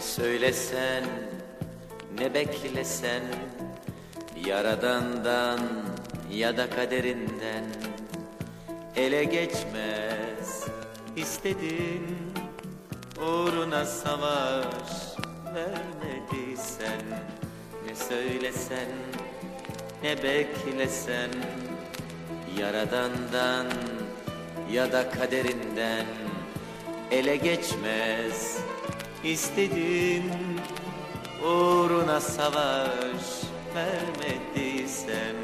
söylesen ne beklesen Yaradandan ya da kaderinden. Ele geçmez istedin Uğruna savaş vermediysen. Ne söylesen ne beklesen Yaradandan ya da kaderinden. Ele geçmez istedin Uğruna savaş vermediysen.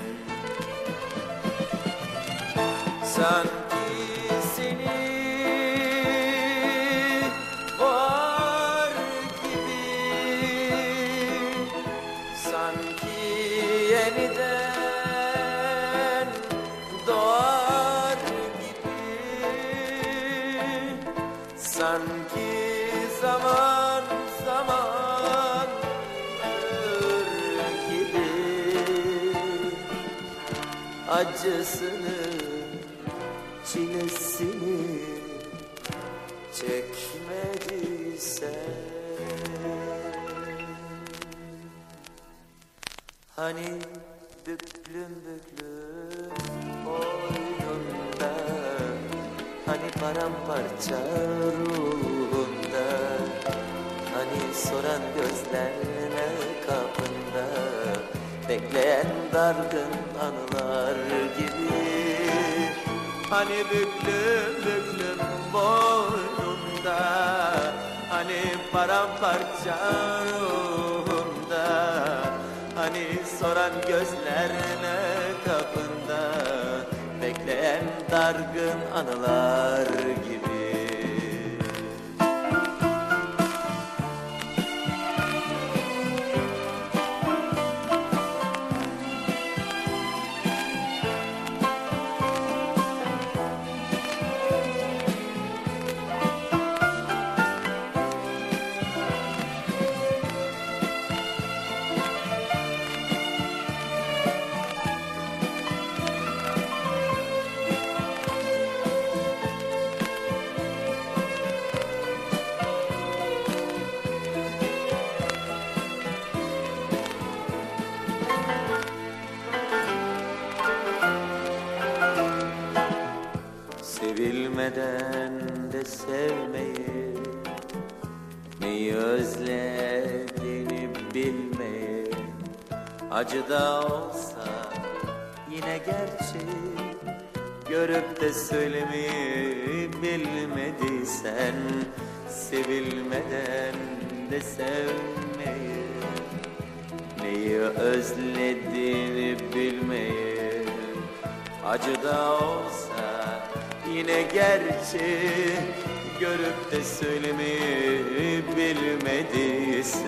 Sanki seni var gibi. Sanki yeniden doğar gibi. Sanki zaman Acısını çilesini çekmediysen Hani büklüm büklüm boynunda Hani paramparça ruhunda Hani soran gözlerine dargın anılar gibi. Hani büklüm büklüm boynunda Hani paramparça ruhunda Hani soran gözlerine kapında Bekleyen dargın anılar gibi Sevilmeden de sevmeyi Neyi özlediğini bilmeyi. Acı da olsa yine gerçek Görüp de söylemeyi bilmediysen Sevilmeden de sevmeyi Neyi özlediğini bilmeyi. Acı da olsa yine gerçi Görüp de söylemeyi bilmediysen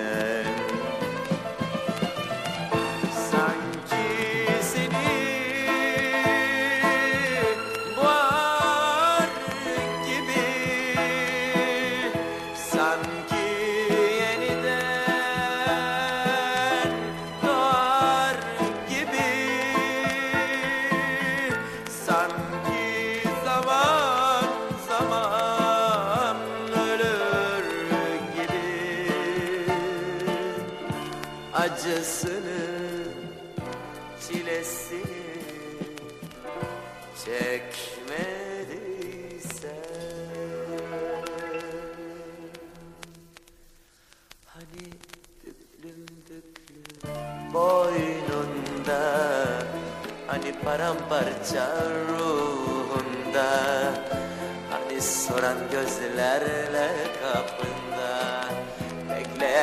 Acısını çilesini çekmediysen. Hani büklüm büklüm boynunda Hani paramparça ruhunda Hani soran gözlerle kapında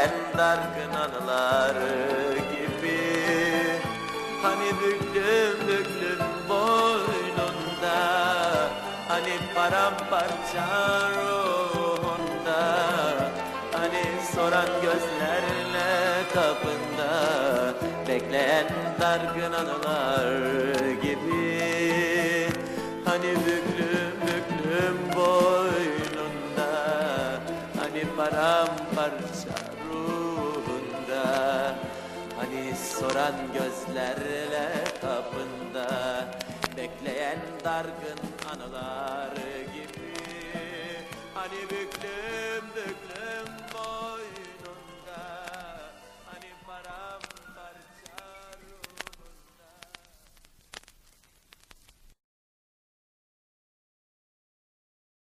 Bekleyen dargın anılar gibi. Hani büklüm büklüm boynunda Hani paramparça ruhunda Hani soran gözlerle kapında Bekleyen dargın anılar gibi. Hani büklüm büklüm boynunda Hani paramparça soran gözlerle kapında Bekleyen dargın anılar gibi. Hani büklüm büklüm